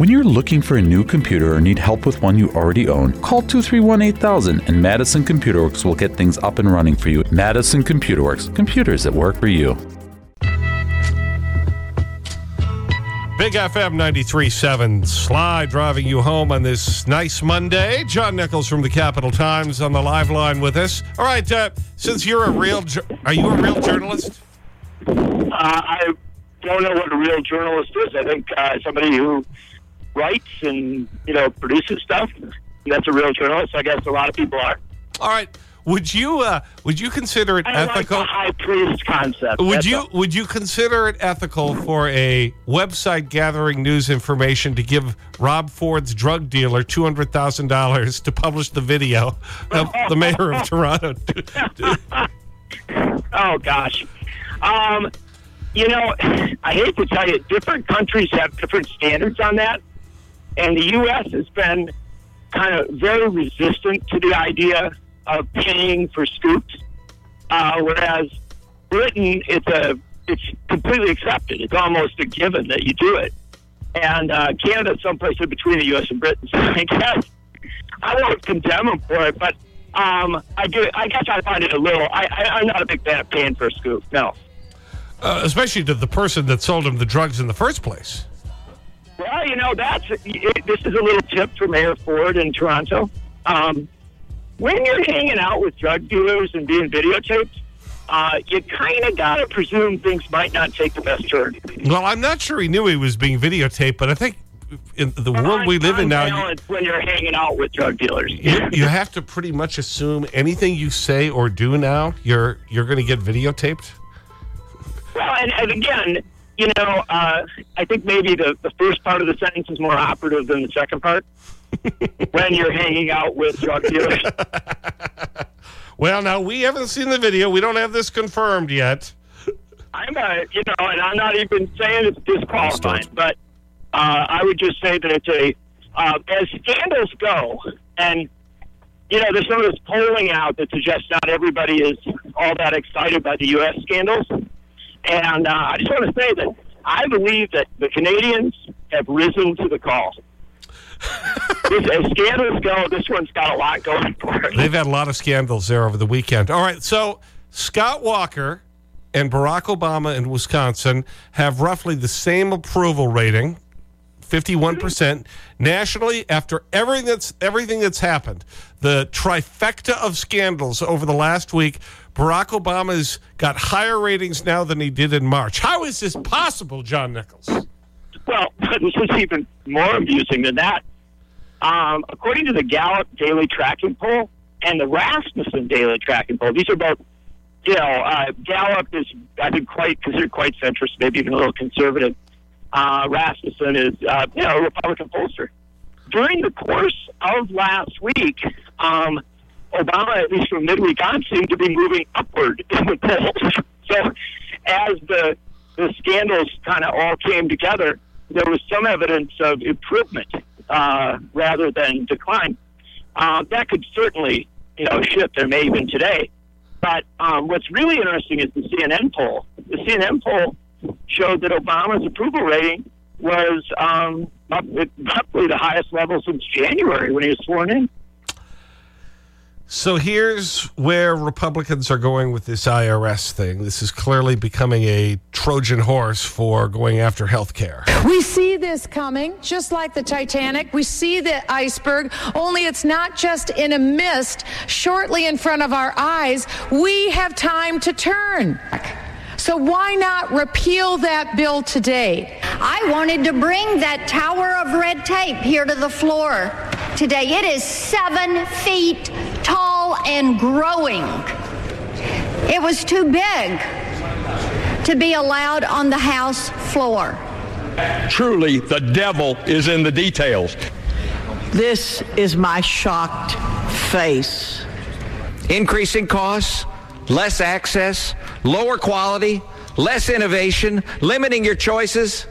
When you're looking for a new computer or need help with one you already own, call 231 8000 and Madison Computer Works will get things up and running for you. Madison Computer Works, computers that work for you. Big FM 93.7, Sly driving you home on this nice Monday. John Nichols from the Capital Times on the live line with us. All right, uh, since you're a real, are you a real journalist? Uh, I don't know what a real journalist is. I think uh, somebody who writes and, you know, produces stuff. That's a real journalist. I guess a lot of people are. All right. Would you uh, would you consider it I ethical? Like the high priest concept. Would you all. would you consider it ethical for a website gathering news information to give Rob Ford's drug dealer two hundred thousand dollars to publish the video of the mayor of Toronto? Oh gosh. Um, you know, I hate to tell you, different countries have different standards on that, and the U.S. has been kind of very resistant to the idea of paying for scoops, uh, whereas Britain, it's a it's completely accepted. It's almost a given that you do it, and uh, Canada's someplace in between the U.S. and Britain. So I guess I won't condemn them for it, but um, I do. I guess I find it a little. I, I, I'm not a big fan of paying for a scoop. No. Uh, especially to the person that sold him the drugs in the first place. Well, you know, that's it, this is a little tip for Mayor Ford in Toronto. Um, when you're hanging out with drug dealers and being videotaped, uh, you kind of got to presume things might not take the best turn. Well, I'm not sure he knew he was being videotaped, but I think in the world we live in now, you, when you're hanging out with drug dealers. you, you have to pretty much assume anything you say or do now, you're, you're going to get videotaped. Well, and, and again, you know, uh, I think maybe the, the first part of the sentence is more operative than the second part. when you're hanging out with drug dealers. Well, now, we haven't seen the video. We don't have this confirmed yet. I'm a, you know, and I'm not even saying it's disqualifying, but uh, I would just say that it's a, uh, as scandals go, and, you know, there's some of this polling out that suggests not everybody is all that excited by the U.S. scandals. And uh, I just want to say that I believe that the Canadians have risen to the call. this, as scandals go, this one's got a lot going for it. They've had a lot of scandals there over the weekend. All right, so Scott Walker and Barack Obama in Wisconsin have roughly the same approval rating, 51%. Nationally, after everything that's, everything that's happened, the trifecta of scandals over the last week, Barack Obama's got higher ratings now than he did in March. How is this possible, John Nichols? Well, this is even more amusing than that. Um, according to the Gallup Daily Tracking Poll and the Rasmussen Daily Tracking Poll, these are both, you know, uh, Gallup is, I think, quite considered quite centrist, maybe even a little conservative. Uh, Rasmussen is, uh, you know, a Republican pollster. During the course of last week, um, Obama, at least from midweek on, seemed to be moving upward in the polls. so, as the the scandals kind of all came together, there was some evidence of improvement uh, rather than decline. Uh, that could certainly, you know, shift, and may even today. But um, what's really interesting is the CNN poll. The CNN poll showed that Obama's approval rating was um, up at roughly the highest level since January when he was sworn in. So here's where Republicans are going with this IRS thing. This is clearly becoming a Trojan horse for going after health care. We see this coming, just like the Titanic. We see the iceberg, only it's not just in a mist shortly in front of our eyes. We have time to turn. So why not repeal that bill today? I wanted to bring that tower of red tape here to the floor today. It is seven feet tall and growing. It was too big to be allowed on the House floor. Truly, the devil is in the details. This is my shocked face. Increasing costs, less access, lower quality, less innovation, limiting your choices.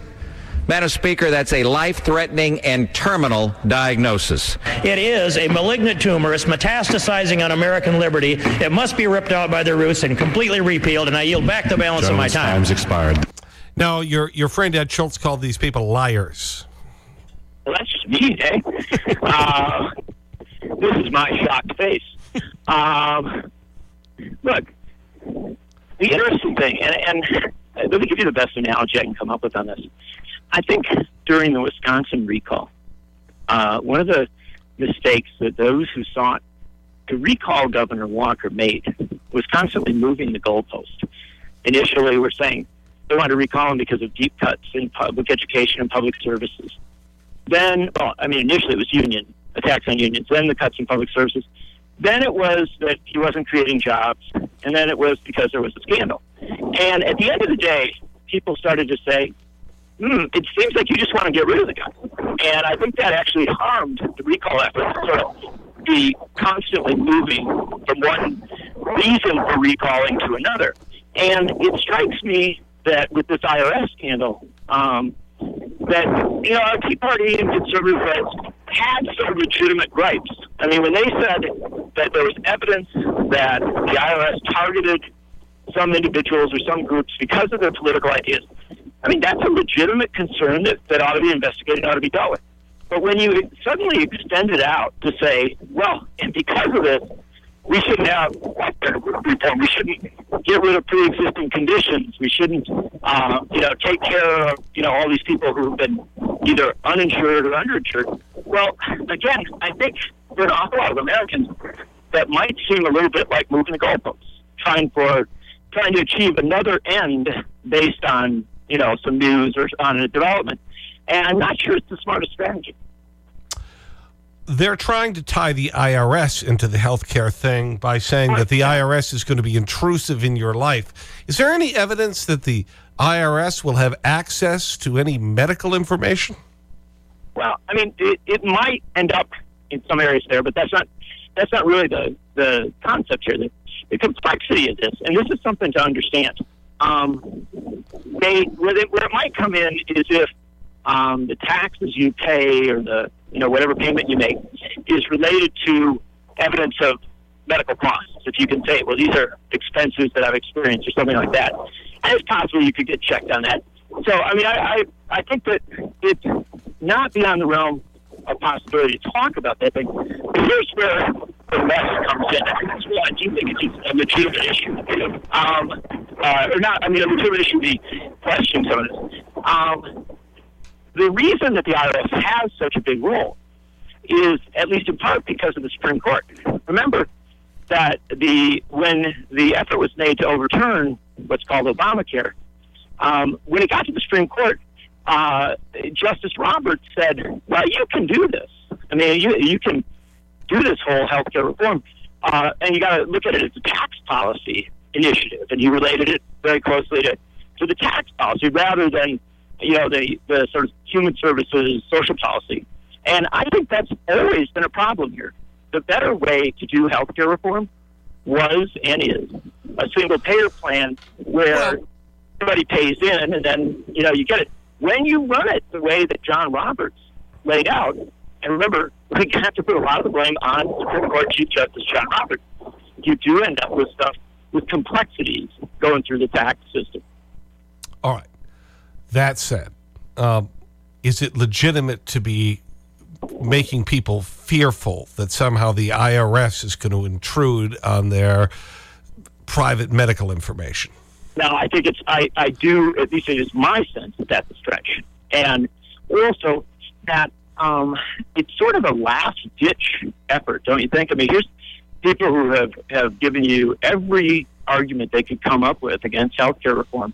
Madam Speaker, that's a life threatening and terminal diagnosis. It is a malignant tumor. It's metastasizing on American liberty. It must be ripped out by the roots and completely repealed, and I yield back the balance of my time. Time's expired. Now, your, your friend Ed Schultz called these people liars. That's me, eh? uh, this is my shocked face. Um, look, the interesting thing, and, and let me give you the best analogy I can come up with on this. I think during the Wisconsin recall, uh, one of the mistakes that those who sought to recall Governor Walker made was constantly moving the goalpost. Initially, we're saying they wanted to recall him because of deep cuts in public education and public services. Then, well, I mean, initially it was union attacks on unions. Then the cuts in public services. Then it was that he wasn't creating jobs, and then it was because there was a scandal. And at the end of the day, people started to say, hmm, it seems like you just want to get rid of the guy. And I think that actually harmed the recall effort sort of be constantly moving from one reason for recalling to another. And it strikes me that with this IRS scandal, um, that you know our Tea Party and conservative Reds had some legitimate gripes. I mean, when they said that there was evidence that the IRS targeted some individuals or some groups because of their political ideas, I mean that's a legitimate concern that, that ought to be investigated, ought to be dealt with. But when you suddenly extend it out to say, well, and because of this, we shouldn't have. We shouldn't get rid of pre-existing conditions. We shouldn't, uh, you know, take care of you know all these people who've been either uninsured or underinsured. Well, again, I think for an awful lot of Americans, that might seem a little bit like moving the goalposts, trying for trying to achieve another end based on you know some news or on a development. And I'm not sure it's the smartest strategy they're trying to tie the IRS into the healthcare thing by saying that the IRS is going to be intrusive in your life. Is there any evidence that the IRS will have access to any medical information? Well, I mean, it, it might end up in some areas there, but that's not that's not really the, the concept here. The, the complexity of this, and this is something to understand. Um, they, where, they, where it might come in is if um, the taxes you pay or the you know whatever payment you make is related to evidence of medical costs. If you can say, well, these are expenses that I've experienced or something like that, and it's possible you could get checked on that. So I mean, I I, I think that it's not beyond the realm of possibility to talk about that. But here's where the mess comes in. That's why I do think it's a legitimate issue. Um, uh, or not, I mean, a legitimate issue to be questioning some of this. Um, the reason that the IRS has such a big role is, at least in part, because of the Supreme Court. Remember that the when the effort was made to overturn what's called Obamacare, um, when it got to the Supreme Court, uh, Justice Roberts said, "Well, you can do this. I mean, you you can do this whole health care reform, uh, and you got to look at it as a tax policy initiative." And he related it very closely to to the tax policy rather than you know, the, the sort of human services social policy. And I think that's always been a problem here. The better way to do healthcare reform was and is a single payer plan where everybody pays in and then, you know, you get it. When you run it the way that John Roberts laid out, and remember, we have to put a lot of the blame on Supreme Court Chief Justice John Roberts. You do end up with stuff with complexities going through the tax system. All right. That said, um, is it legitimate to be making people fearful that somehow the IRS is going to intrude on their private medical information? No, I think it's, I, I do, at least it is my sense that that's a stretch. And also that um, it's sort of a last ditch effort, don't you think? I mean, here's people who have, have given you every argument they could come up with against health care reform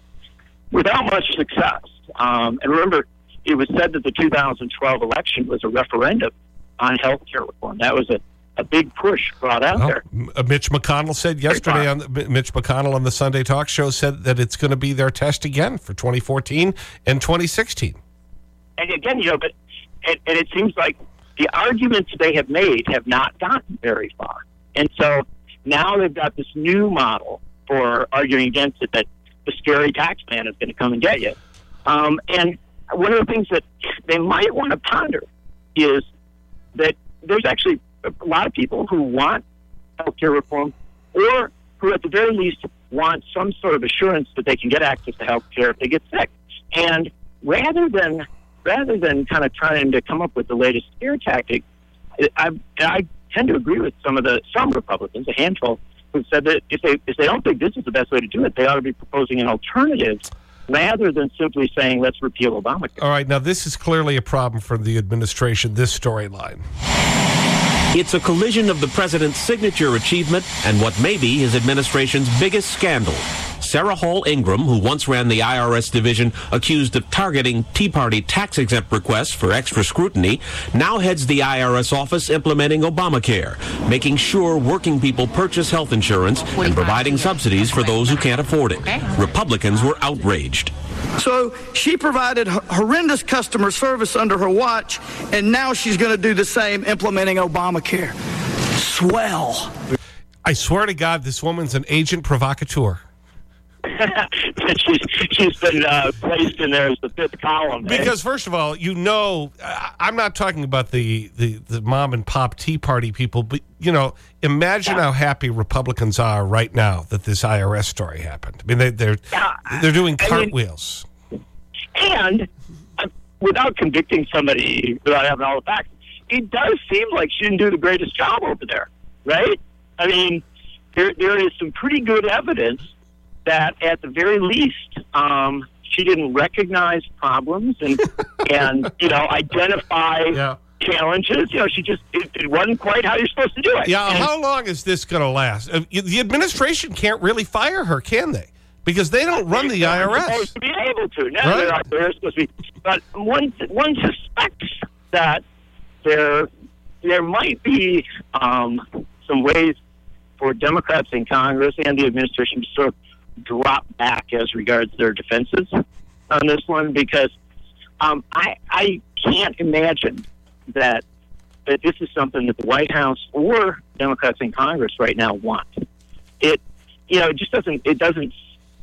without much success. Um, and remember, it was said that the 2012 election was a referendum on health care reform. That was a, a big push brought out well, there. Uh, Mitch McConnell said yesterday on the, Mitch McConnell on the Sunday Talk Show said that it's going to be their test again for 2014 and 2016. And again, you know, but and, and it seems like the arguments they have made have not gotten very far. And so now they've got this new model for arguing against it that the scary tax man is going to come and get you. Um, and one of the things that they might want to ponder is that there's actually a lot of people who want healthcare reform or who at the very least want some sort of assurance that they can get access to health care if they get sick. And rather than rather than kind of trying to come up with the latest scare tactic, I, I tend to agree with some of the some Republicans, a handful, who said that if they if they don't think this is the best way to do it, they ought to be proposing an alternative rather than simply saying let's repeal Obamacare. All right, now this is clearly a problem for the administration. This storyline. It's a collision of the president's signature achievement and what may be his administration's biggest scandal. Sarah Hall Ingram, who once ran the IRS division accused of targeting Tea Party tax exempt requests for extra scrutiny, now heads the IRS office implementing Obamacare, making sure working people purchase health insurance and providing subsidies for those who can't afford it. Republicans were outraged. So she provided horrendous customer service under her watch, and now she's going to do the same, implementing Obamacare. Swell. I swear to God, this woman's an agent provocateur. She's, she's been uh, placed in there as the fifth column. Eh? Because, first of all, you know, I'm not talking about the, the, the mom and pop Tea Party people, but, you know, imagine yeah. how happy Republicans are right now that this IRS story happened. I mean, they, they're, yeah. they're doing cartwheels. I mean, and uh, without convicting somebody, without having all the facts, it does seem like she didn't do the greatest job over there, right? I mean, there, there is some pretty good evidence that at the very least, um, she didn't recognize problems and and you know identify yeah. challenges. You know, she just it, it, wasn't quite how you're supposed to do it. Yeah, and, how long is this going to last? Uh, the administration can't really fire her, can they? Because they don't run the IRS. Supposed to be able to. No, right. they're, not, they're supposed to be. But one one suspects that there there might be um, some ways for Democrats in Congress and the administration to sort of drop back as regards their defenses on this one because um, I I can't imagine that that this is something that the White House or Democrats in Congress right now want. It you know it just doesn't it doesn't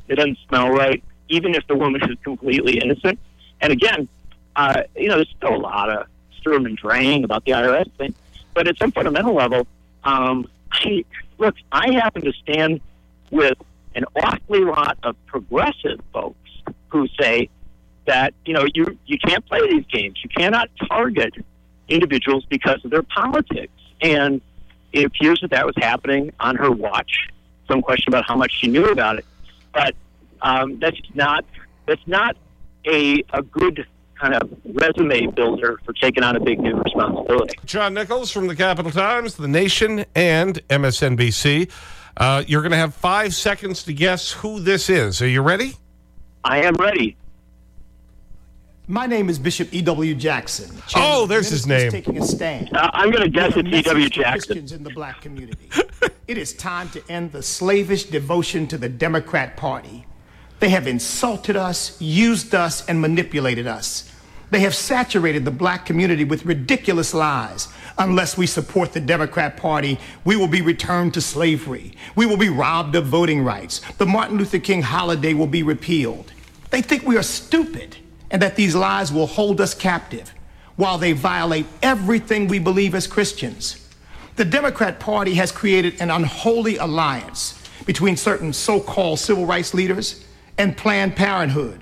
it doesn't smell right even if the woman is completely innocent. And again, uh, you know there's still a lot of sturm and drang about the IRS thing, but at some fundamental level, um, I, look I happen to stand with an awfully lot of progressive folks who say that you know you you can't play these games. You cannot target individuals because of their politics. And it appears that that was happening on her watch. Some question about how much she knew about it, but um, that's not that's not a a good kind of resume builder for taking on a big new responsibility. John Nichols from the Capital Times, The Nation, and MSNBC. Uh, you're going to have five seconds to guess who this is. Are you ready? I am ready. My name is Bishop E.W. Jackson. oh, there's his name. Taking a stand. Uh, I'm going to guess it's E.W. Jackson. Christians in the black community. it is time to end the slavish devotion to the Democrat Party. They have insulted us, used us, and manipulated us. They have saturated the black community with ridiculous lies Unless we support the Democrat Party, we will be returned to slavery. We will be robbed of voting rights. The Martin Luther King holiday will be repealed. They think we are stupid and that these lies will hold us captive while they violate everything we believe as Christians. The Democrat Party has created an unholy alliance between certain so called civil rights leaders and Planned Parenthood,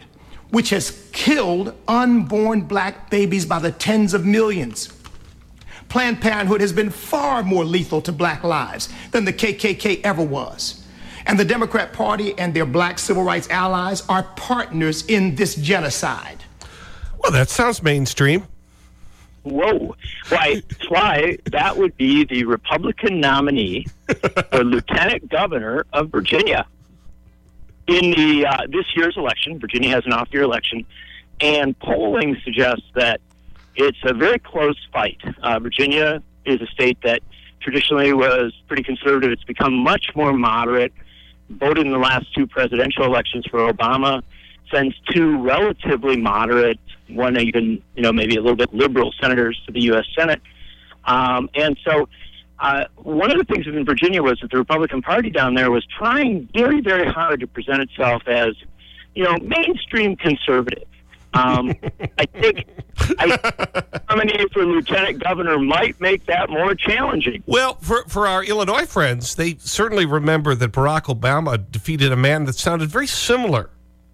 which has killed unborn black babies by the tens of millions. Planned Parenthood has been far more lethal to black lives than the KKK ever was. And the Democrat Party and their black civil rights allies are partners in this genocide. Well, that sounds mainstream. Whoa. Why, why that would be the Republican nominee for lieutenant governor of Virginia. In the uh, this year's election, Virginia has an off year election, and polling suggests that it's a very close fight. Uh, Virginia is a state that traditionally was pretty conservative. It's become much more moderate. Voted in the last two presidential elections for Obama, sends two relatively moderate, one even you know maybe a little bit liberal senators to the U.S. Senate, um, and so. Uh, one of the things in Virginia was that the Republican Party down there was trying very, very hard to present itself as, you know, mainstream conservative. Um, I think I, nominee for lieutenant governor might make that more challenging. Well, for, for our Illinois friends, they certainly remember that Barack Obama defeated a man that sounded very similar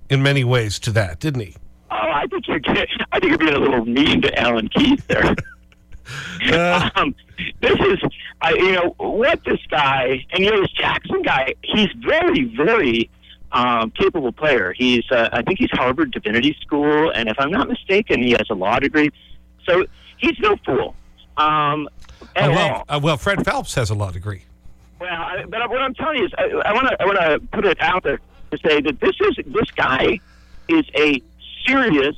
in many ways to that, didn't he? Oh, I think you're I think you're being a little mean to Alan Keyes there. Uh. um, this is, I you know, what this guy and you know this Jackson guy. He's very, very um, capable player. He's, uh, I think he's Harvard Divinity School, and if I'm not mistaken, he has a law degree. So he's no fool. Um, at Oh, all. well, uh, well, Fred Phelps has a law degree. Well, I, but what I'm telling you is, I want to I want to put it out there to say that this is this guy is a serious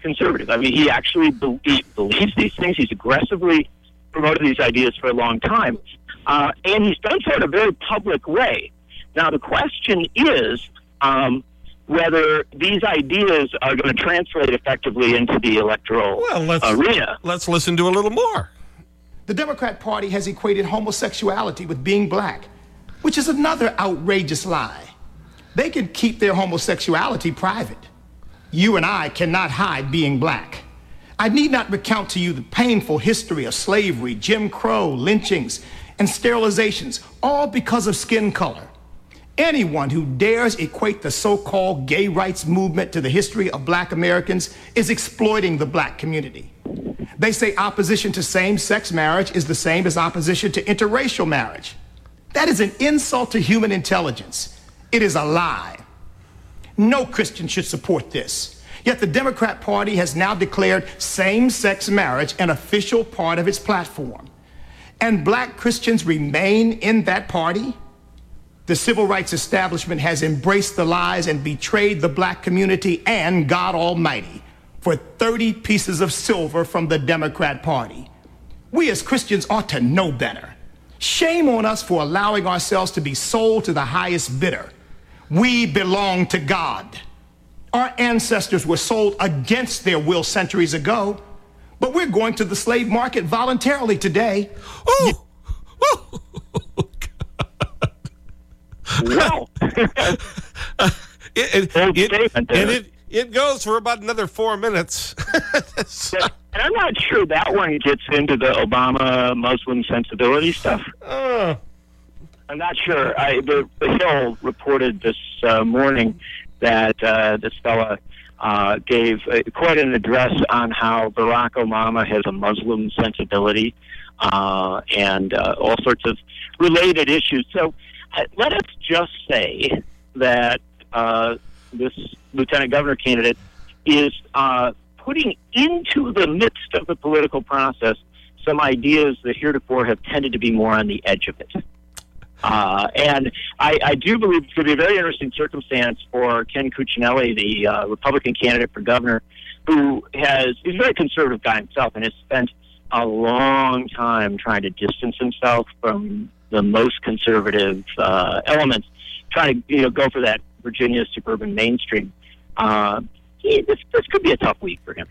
conservative. I mean, he actually be, he believes these things. He's aggressively promoted these ideas for a long time, uh, and he's done so in a very public way. Now, the question is. Um, whether these ideas are going to translate effectively into the electoral Well, let's, arena. let's listen to a little more. The Democrat Party has equated homosexuality with being black, which is another outrageous lie. They can keep their homosexuality private. You and I cannot hide being black. I need not recount to you the painful history of slavery, Jim Crow, lynchings, and sterilizations, all because of skin color. Anyone who dares equate the so called gay rights movement to the history of black Americans is exploiting the black community. They say opposition to same sex marriage is the same as opposition to interracial marriage. That is an insult to human intelligence. It is a lie. No Christian should support this. Yet the Democrat Party has now declared same sex marriage an official part of its platform. And black Christians remain in that party? The civil rights establishment has embraced the lies and betrayed the black community and God Almighty for 30 pieces of silver from the Democrat Party. We as Christians ought to know better. Shame on us for allowing ourselves to be sold to the highest bidder. We belong to God. Our ancestors were sold against their will centuries ago, but we're going to the slave market voluntarily today. Oh, Well, it, it, it, and it, it goes for about another four minutes. and I'm not sure that one gets into the Obama Muslim sensibility stuff. Uh, I'm not sure. I, the, the Hill reported this uh, morning that uh, this fella uh, gave uh, quite an address on how Barack Obama has a Muslim sensibility uh, and uh, all sorts of related issues. So uh, let us just say that uh, this lieutenant governor candidate is uh, putting into the midst of the political process some ideas that heretofore have tended to be more on the edge of it. Uh, and I, I do believe it's going to be a very interesting circumstance for Ken Cuccinelli, the uh, Republican candidate for governor, who has he's a very conservative guy himself and has spent a long time trying to distance himself from the most conservative uh, elements, trying to you know go for that Virginia suburban mainstream. Uh, he, this this could be a tough week for him.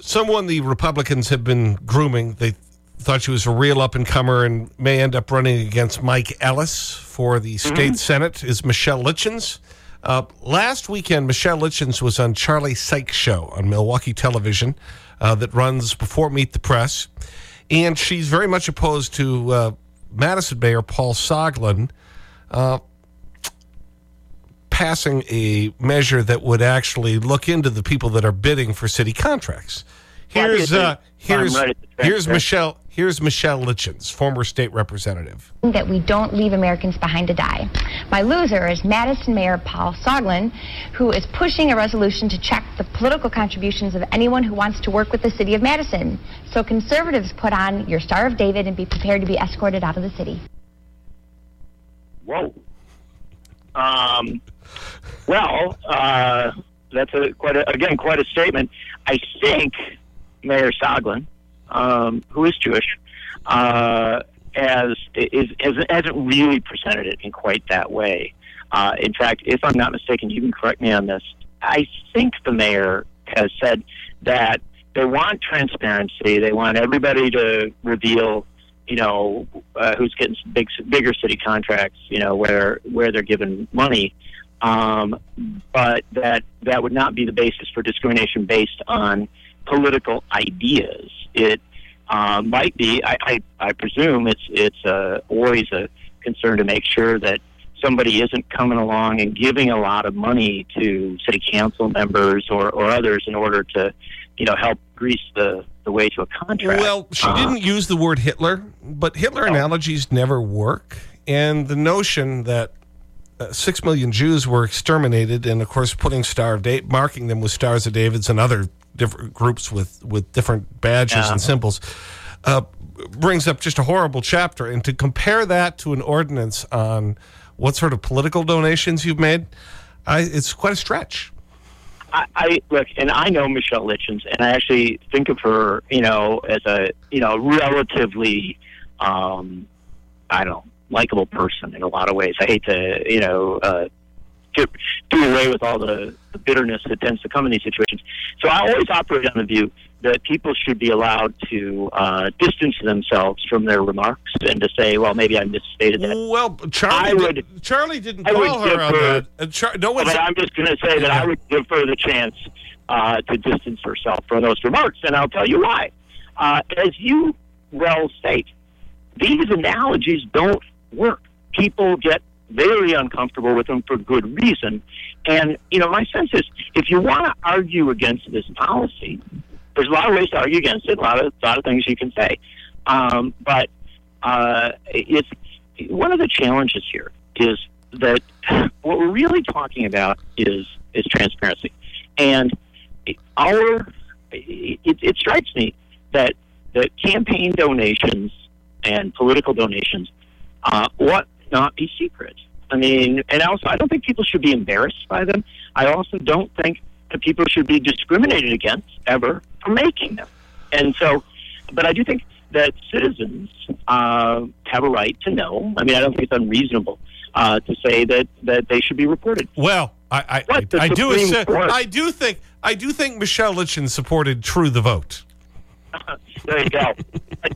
someone the Republicans have been grooming, they thought she was a real up and comer and may end up running against Mike Ellis for the state Senate, is Michelle Litjens. Uh, last weekend, Michelle Litjens was on Charlie Sykes' show on Milwaukee television uh, that runs before Meet the Press. And she's very much opposed to uh, Madison Mayor Paul Soglin uh, passing a measure that would actually look into the people that are bidding for city contracts. Here's, uh, here's, right at the track here's. Michelle, here's Michelle Litjens, former state representative. that we don't leave Americans behind to die. My loser is Madison Mayor Paul Soglin, who is pushing a resolution to check the political contributions of anyone who wants to work with the city of Madison. So conservatives put on your Star of David and be prepared to be escorted out of the city. Whoa. Um, well, uh, that's a quite a, again quite a statement. I think Mayor Soglin, um, who is Jewish, uh, has is has, hasn't really presented it in quite that way. Uh, in fact, if I'm not mistaken, you can correct me on this. I think the mayor has said that they want transparency. They want everybody to reveal, you know, uh, who's getting big, bigger city contracts. You know, where where they're given money. Um, but that that would not be the basis for discrimination based on political ideas. It uh, might be. I, I, I presume it's it's uh, always a concern to make sure that somebody isn't coming along and giving a lot of money to city council members or, or others in order to, you know, help grease the, the way to a contract. Well, she didn't use the word Hitler, but Hitler analogies never work. And the notion that uh, six million Jews were exterminated, and of course, putting Star of David, marking them with stars of David's and other different groups with, with different badges Yeah. and symbols, uh, brings up just a horrible chapter. And to compare that to an ordinance on what sort of political donations you've made, I, it's quite a stretch. I, I look, and I know Michelle Litjens, and I actually think of her, you know, as a you know relatively, um, I don't know, likable person in a lot of ways. I hate to, you know, uh, to do away with all the, the bitterness that tends to come in these situations. So I always operate on the view that people should be allowed to uh, distance themselves from their remarks and to say, well, maybe I misstated that. Well, Charlie, I would, did, Charlie didn't I call her on her- that. Char no one's, but I'm just going to say that I would give her the chance uh, to distance herself from those remarks, and I'll tell you why. Uh, as you well state, these analogies don't work. People get very uncomfortable with them for good reason. And, you know, my sense is if you want to argue against this policy, there's a lot of ways to argue against it, a lot of, a lot of things you can say. Um, but uh, it's one of the challenges here is that what we're really talking about is is transparency, and our it, it strikes me that that campaign donations and political donations uh, ought not be secret. I mean, and also I don't think people should be embarrassed by them. I also don't think that people should be discriminated against ever for making them. And so, but I do think that citizens uh, have a right to know. I mean, I don't think it's unreasonable uh, to say that, that they should be reported. Well, I, I, the I, do? I do think I do think Michelle Litchin supported True the Vote. there you go.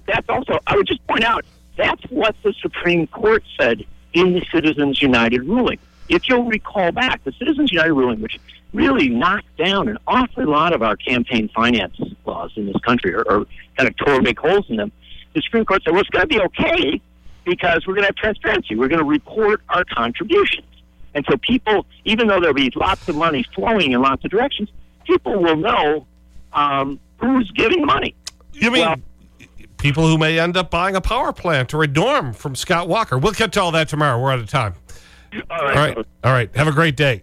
That's also, I would just point out, that's what the Supreme Court said in the Citizens United ruling. If you'll recall back, the Citizens United ruling, which really knocked down an awful lot of our campaign finance laws in this country, or, or kind of tore big holes in them, the Supreme Court said, well, it's going to be okay because we're going to have transparency. We're going to report our contributions. And so people, even though there'll be lots of money flowing in lots of directions, people will know um, who's giving money. You mean Well, people who may end up buying a power plant or a dorm from Scott Walker? We'll get to all that tomorrow. We're out of time. all All right. All right. Have a great day.